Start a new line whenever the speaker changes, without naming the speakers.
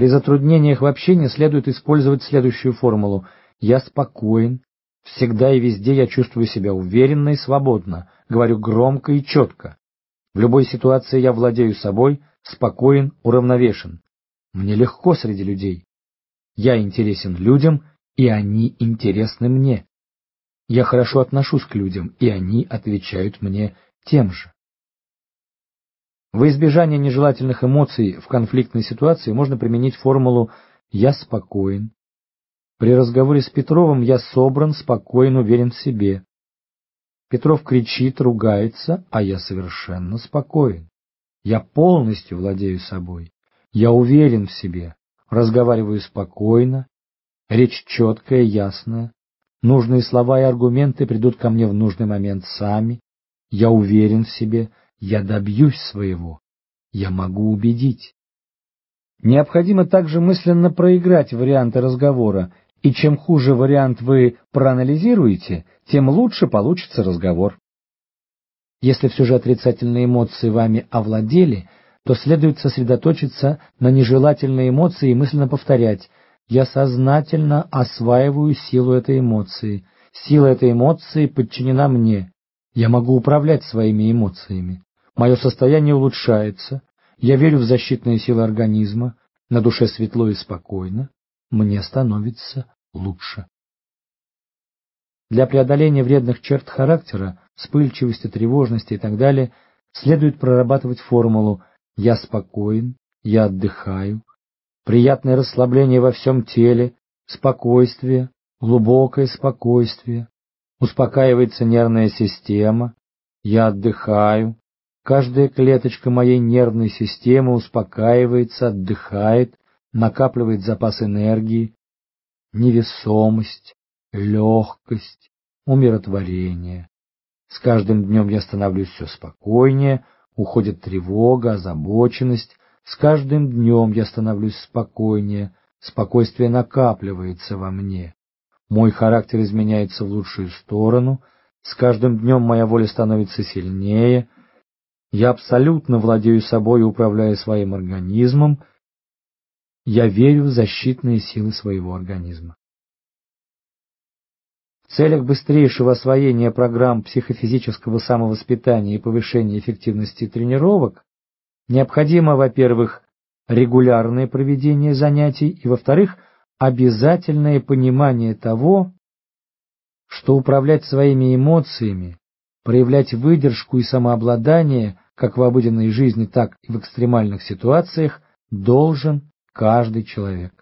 При затруднениях в общении следует использовать следующую формулу «Я спокоен, всегда и везде я чувствую себя уверенно и свободно, говорю громко и четко. В любой ситуации я владею собой, спокоен, уравновешен. Мне легко среди людей. Я интересен людям, и они интересны мне. Я хорошо отношусь к людям, и они отвечают мне тем же. В избежание нежелательных эмоций в конфликтной ситуации можно применить формулу «я спокоен». При разговоре с Петровым я собран, спокоен, уверен в себе. Петров кричит, ругается, а я совершенно спокоен. Я полностью владею собой. Я уверен в себе, разговариваю спокойно, речь четкая, ясная. Нужные слова и аргументы придут ко мне в нужный момент сами. Я уверен в себе, я добьюсь своего. Я могу убедить. Необходимо также мысленно проиграть варианты разговора, и чем хуже вариант вы проанализируете, тем лучше получится разговор. Если все же отрицательные эмоции вами овладели, то следует сосредоточиться на нежелательной эмоции и мысленно повторять «Я сознательно осваиваю силу этой эмоции. Сила этой эмоции подчинена мне. Я могу управлять своими эмоциями. Мое состояние улучшается. Я верю в защитные силы организма. На душе светло и спокойно. Мне становится лучше». Для преодоления вредных черт характера, вспыльчивости, тревожности и так далее, следует прорабатывать формулу «я спокоен», «я отдыхаю», приятное расслабление во всем теле, спокойствие, глубокое спокойствие, успокаивается нервная система, я отдыхаю, каждая клеточка моей нервной системы успокаивается, отдыхает, накапливает запас энергии, невесомость, легкость, умиротворение. С каждым днем я становлюсь все спокойнее, уходит тревога, озабоченность. С каждым днем я становлюсь спокойнее, спокойствие накапливается во мне. Мой характер изменяется в лучшую сторону, с каждым днем моя воля становится сильнее. Я абсолютно владею собой и управляю своим организмом. Я верю в защитные силы своего организма. В целях быстрейшего освоения программ психофизического самовоспитания и повышения эффективности тренировок необходимо, во-первых, регулярное проведение занятий и, во-вторых, обязательное понимание того, что управлять своими эмоциями, проявлять выдержку и самообладание как в обыденной жизни, так и в экстремальных ситуациях должен каждый человек.